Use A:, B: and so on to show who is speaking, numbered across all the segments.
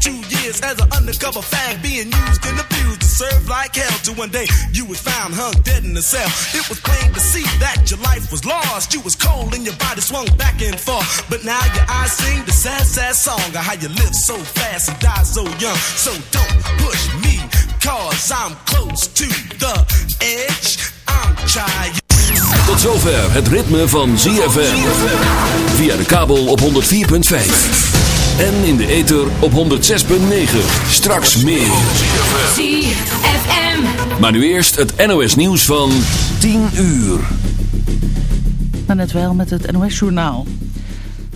A: two years as an undercover fag, being used and abused to serve like hell. Till one day you was found hung dead in a cell. It was plain to see that your life was lost. You was cold and your body swung back and forth. But now your eyes sing the sad, sad song of how you live so fast and die so young. So don't push me, cause I'm close to the edge. I'm trying.
B: Tot zover het ritme van ZFM. Via de kabel op 104.5. En in de ether op 106.9. Straks meer.
C: ZFM.
B: Maar nu eerst het NOS nieuws van 10 uur.
D: Maar net wel met het NOS-journaal.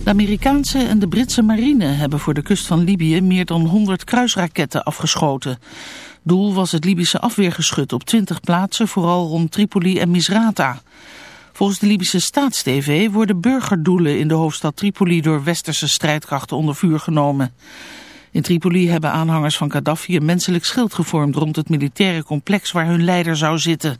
D: De Amerikaanse en de Britse marine hebben voor de kust van Libië meer dan 100 kruisraketten afgeschoten. Doel was het Libische afweergeschut op 20 plaatsen, vooral rond Tripoli en Misrata. Volgens de Libische staatstv worden burgerdoelen in de hoofdstad Tripoli door westerse strijdkrachten onder vuur genomen. In Tripoli hebben aanhangers van Gaddafi een menselijk schild gevormd rond het militaire complex waar hun leider zou zitten.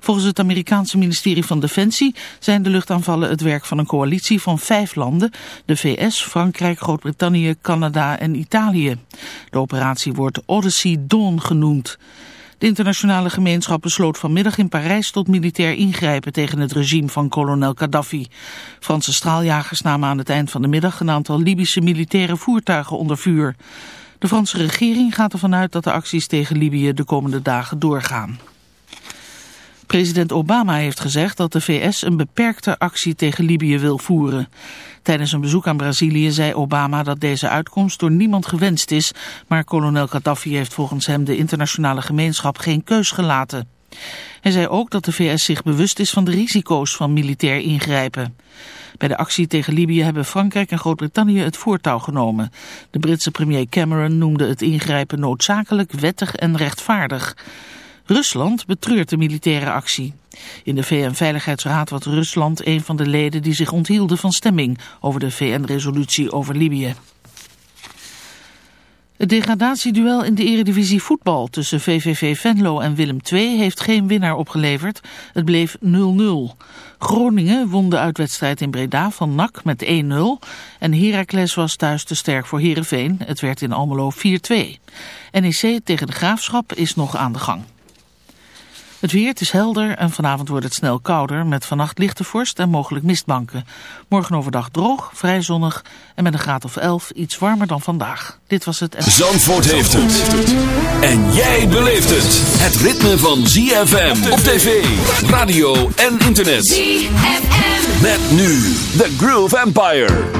D: Volgens het Amerikaanse ministerie van Defensie zijn de luchtaanvallen het werk van een coalitie van vijf landen, de VS, Frankrijk, Groot-Brittannië, Canada en Italië. De operatie wordt Odyssey Dawn genoemd. De internationale gemeenschap besloot vanmiddag in Parijs tot militair ingrijpen tegen het regime van kolonel Gaddafi. Franse straaljagers namen aan het eind van de middag een aantal Libische militaire voertuigen onder vuur. De Franse regering gaat ervan uit dat de acties tegen Libië de komende dagen doorgaan. President Obama heeft gezegd dat de VS een beperkte actie tegen Libië wil voeren. Tijdens een bezoek aan Brazilië zei Obama dat deze uitkomst door niemand gewenst is, maar kolonel Gaddafi heeft volgens hem de internationale gemeenschap geen keus gelaten. Hij zei ook dat de VS zich bewust is van de risico's van militair ingrijpen. Bij de actie tegen Libië hebben Frankrijk en Groot-Brittannië het voortouw genomen. De Britse premier Cameron noemde het ingrijpen noodzakelijk, wettig en rechtvaardig. Rusland betreurt de militaire actie. In de VN-veiligheidsraad was Rusland een van de leden die zich onthielden van stemming over de VN-resolutie over Libië. Het degradatieduel in de eredivisie voetbal tussen VVV Venlo en Willem II heeft geen winnaar opgeleverd. Het bleef 0-0. Groningen won de uitwedstrijd in Breda van NAC met 1-0. En Heracles was thuis te sterk voor Heerenveen. Het werd in Almelo 4-2. NEC tegen de Graafschap is nog aan de gang. Het weer, het is helder en vanavond wordt het snel kouder met vannacht lichte vorst en mogelijk mistbanken. Morgen overdag droog, vrij zonnig en met een graad of 11 iets warmer dan vandaag. Dit was het...
B: Zandvoort heeft het. En jij beleeft het. Het ritme van ZFM op tv, radio en internet.
C: ZFM.
B: Met nu The Groove Empire.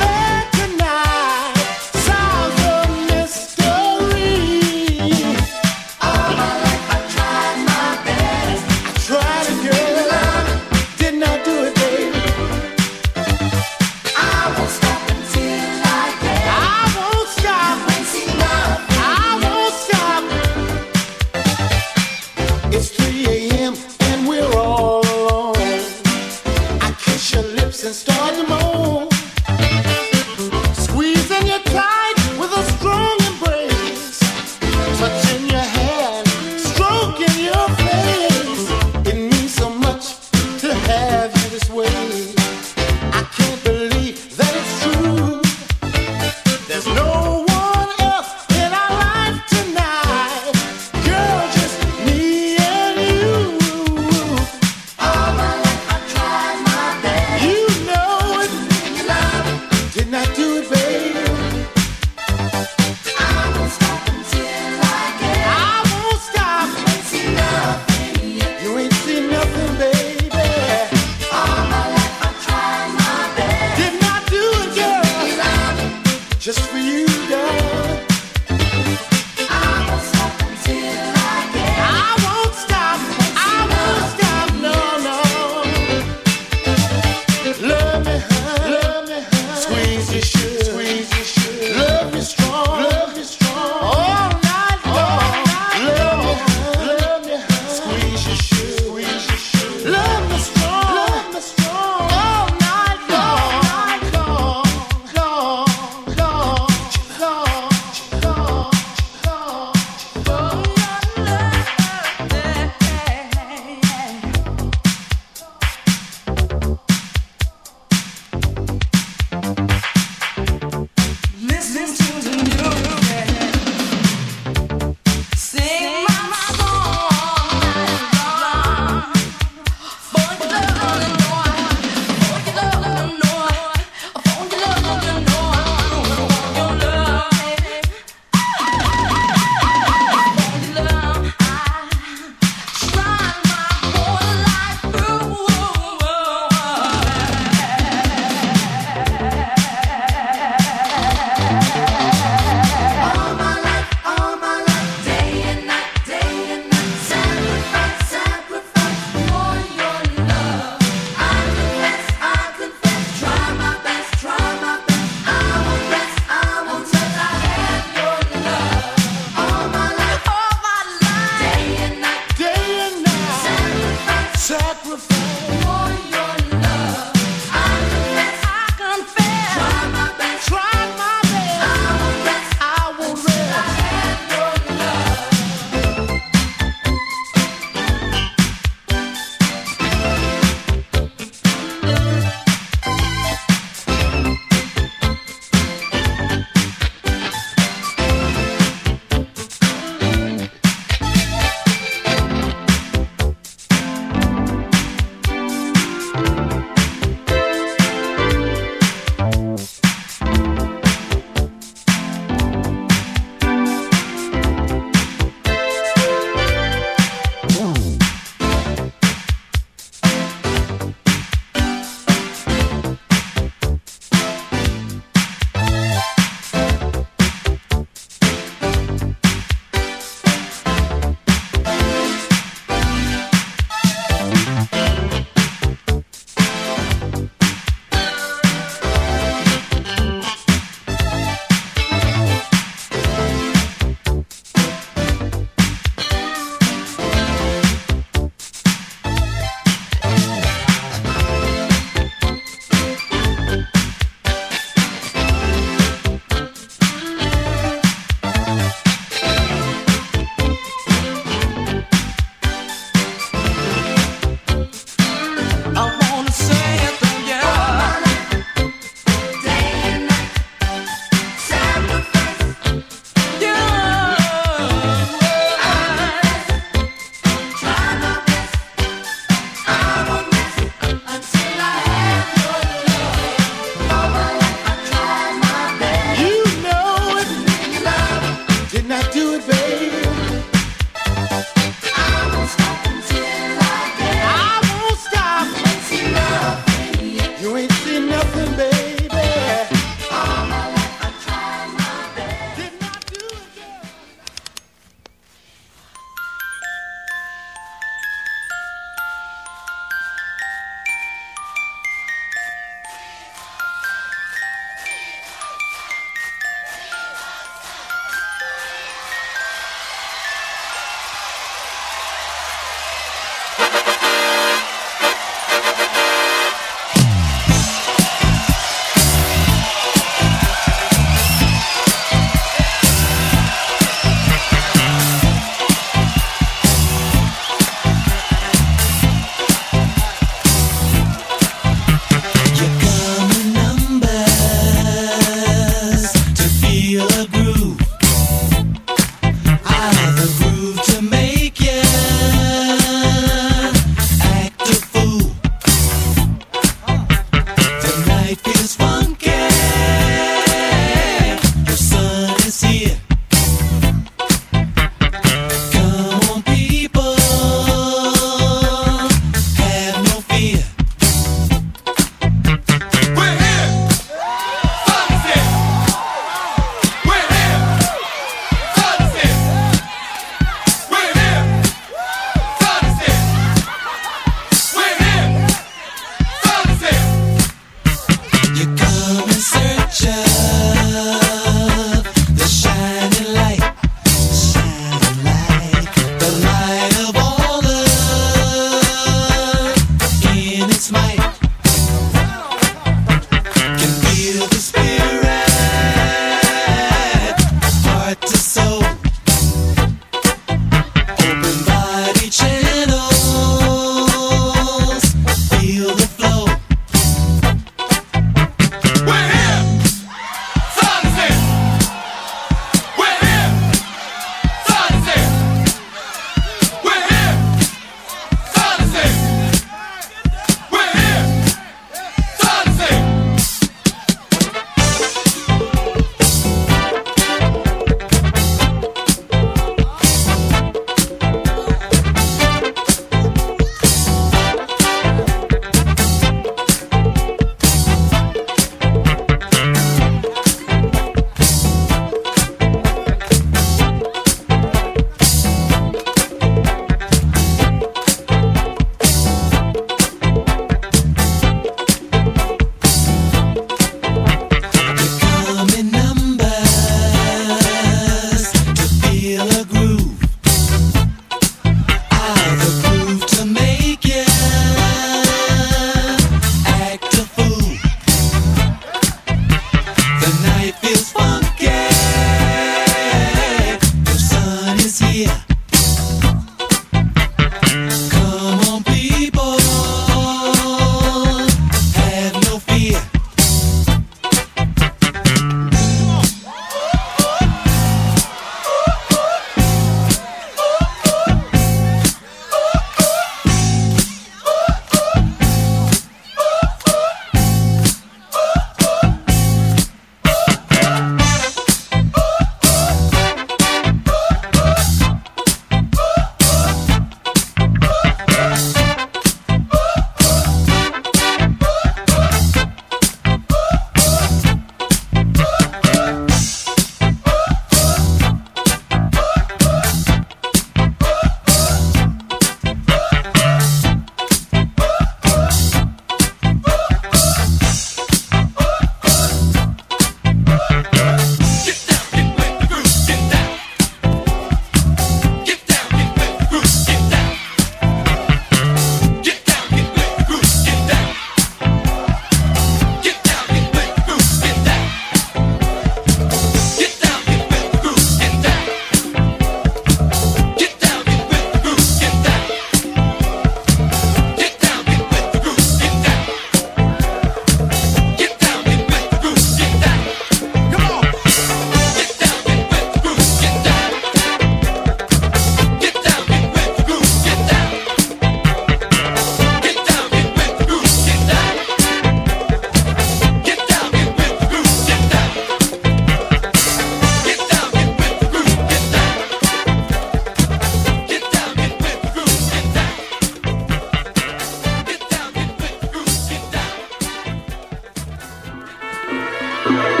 E: Put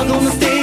E: todo mundo tem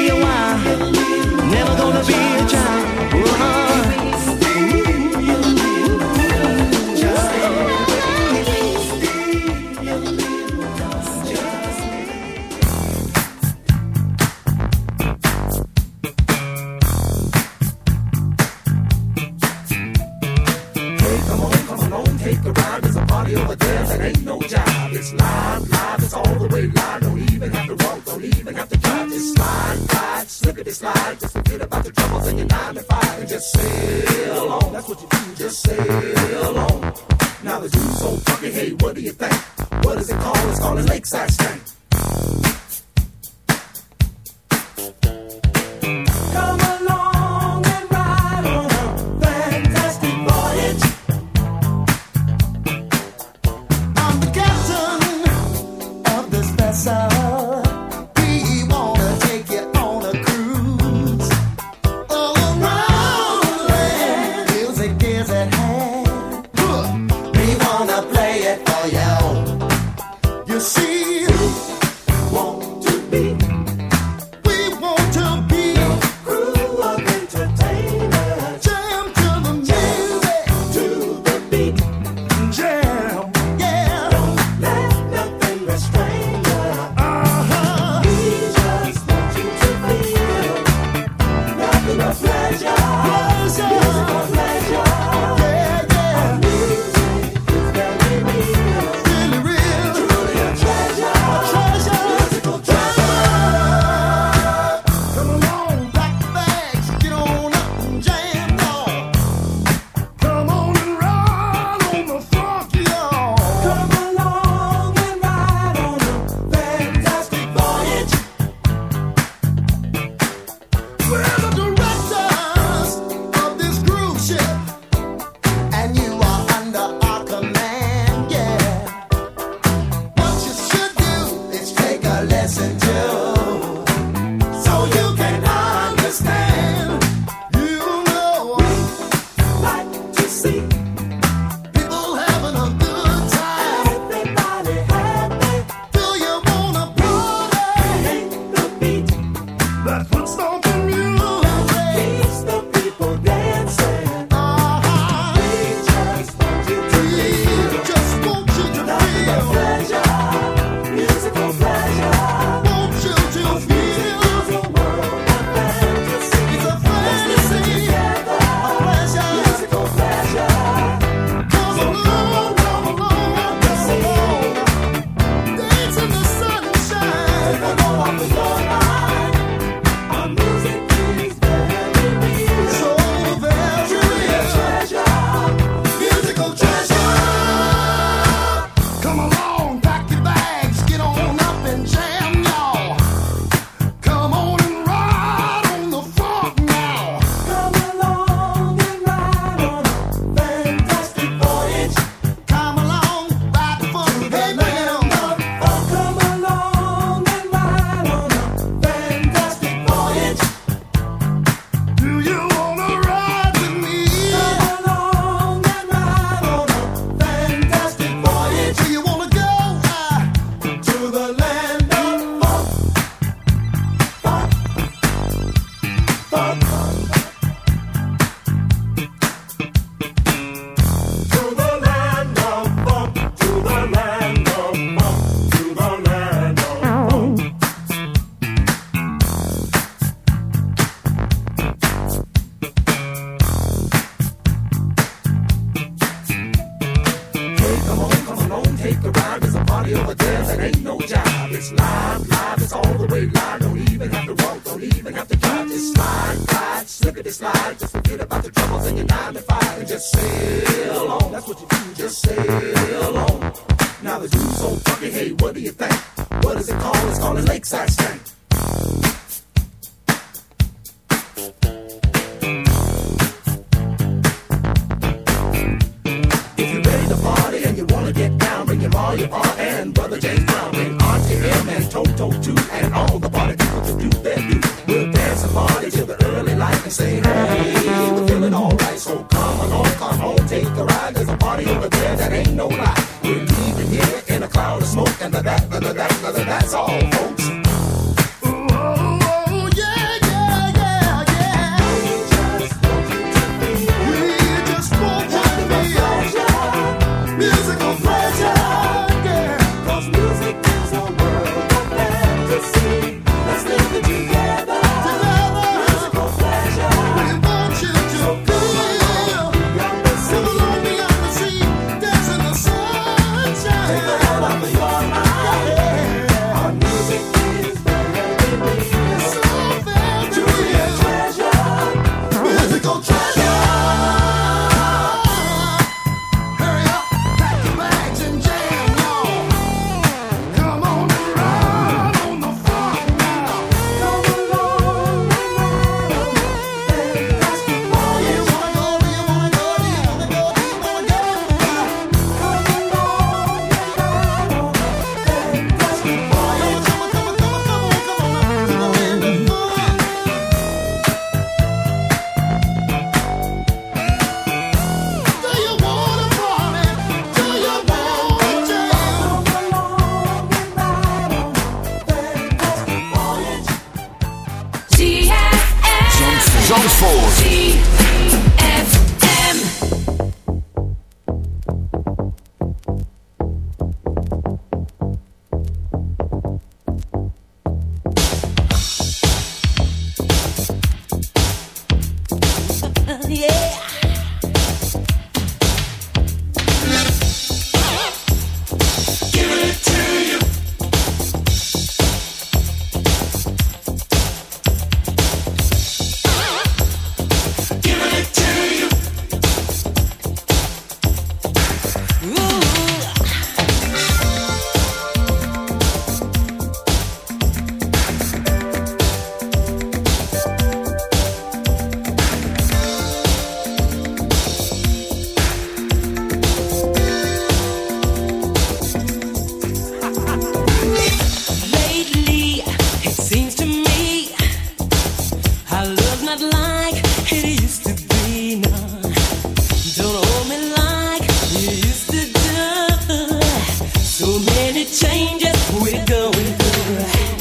E: going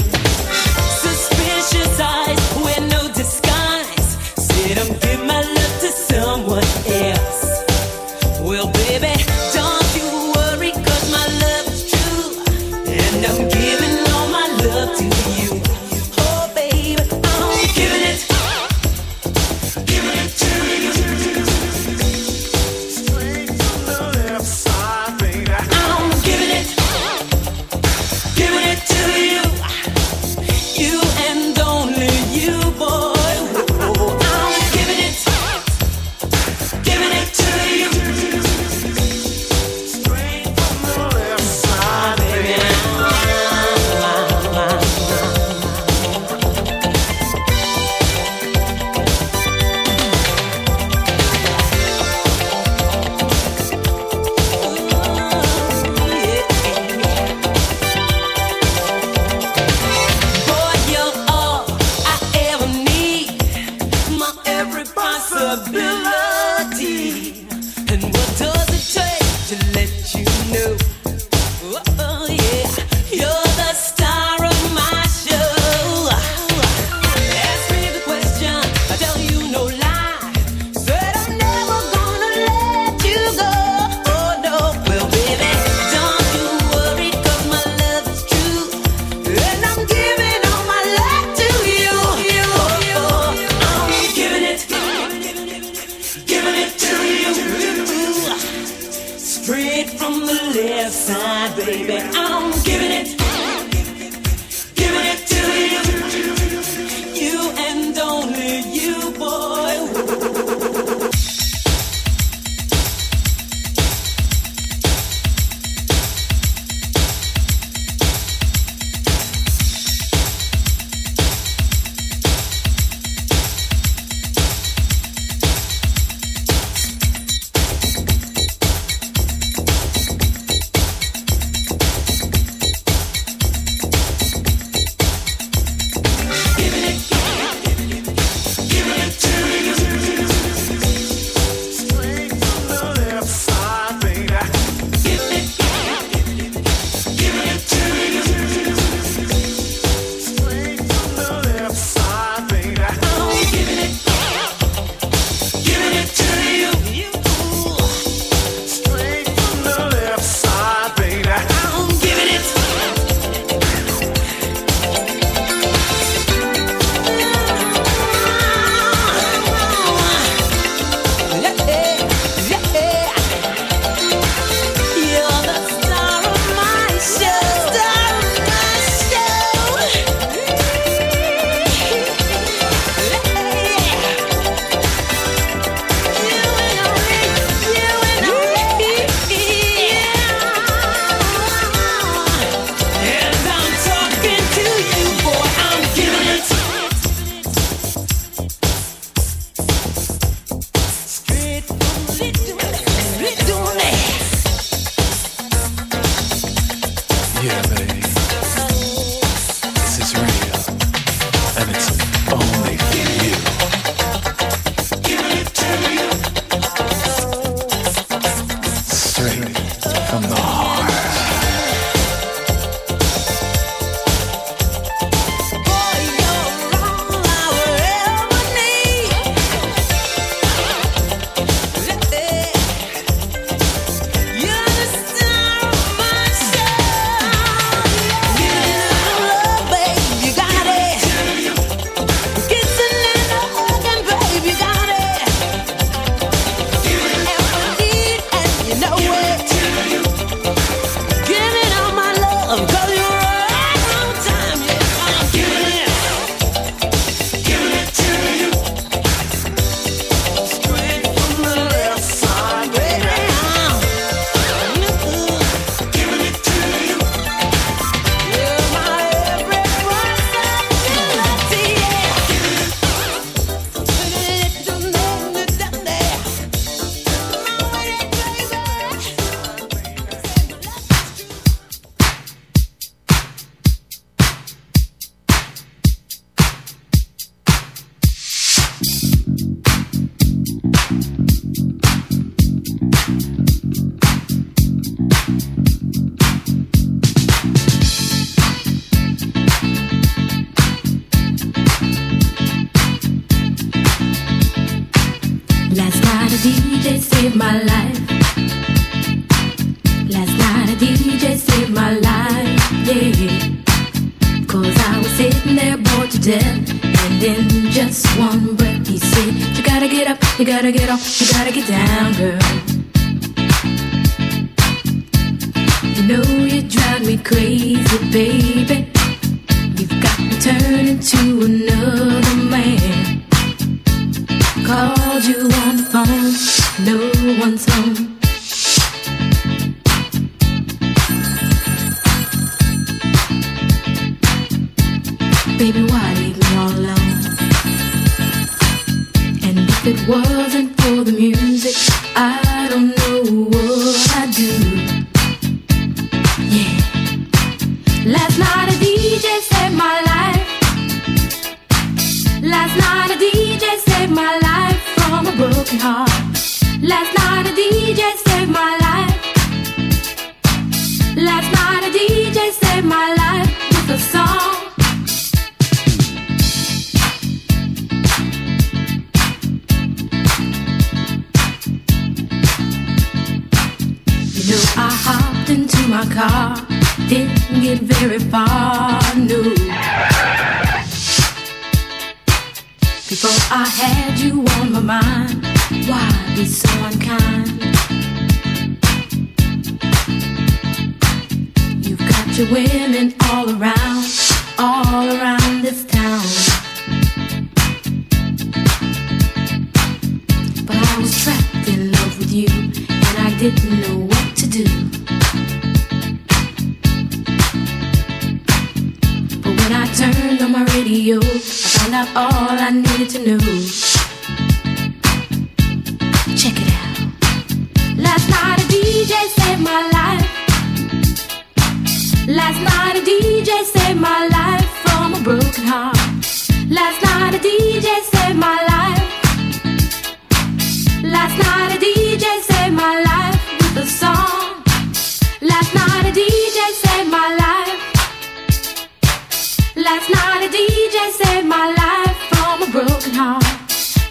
F: song.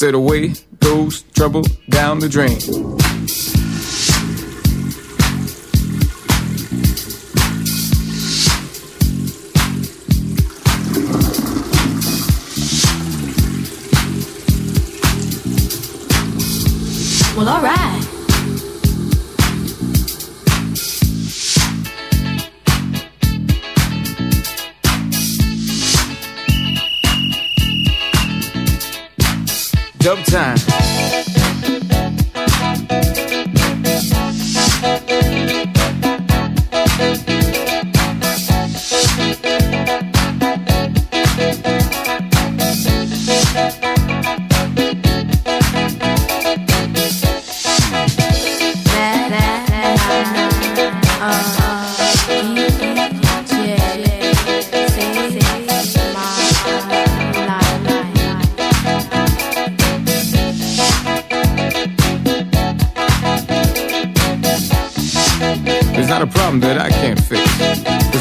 G: Said away goes trouble down the drain.
F: Well, alright.
G: Sometimes.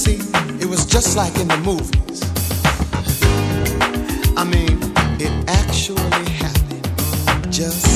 H: see, it was just like in the movies. I mean, it actually happened just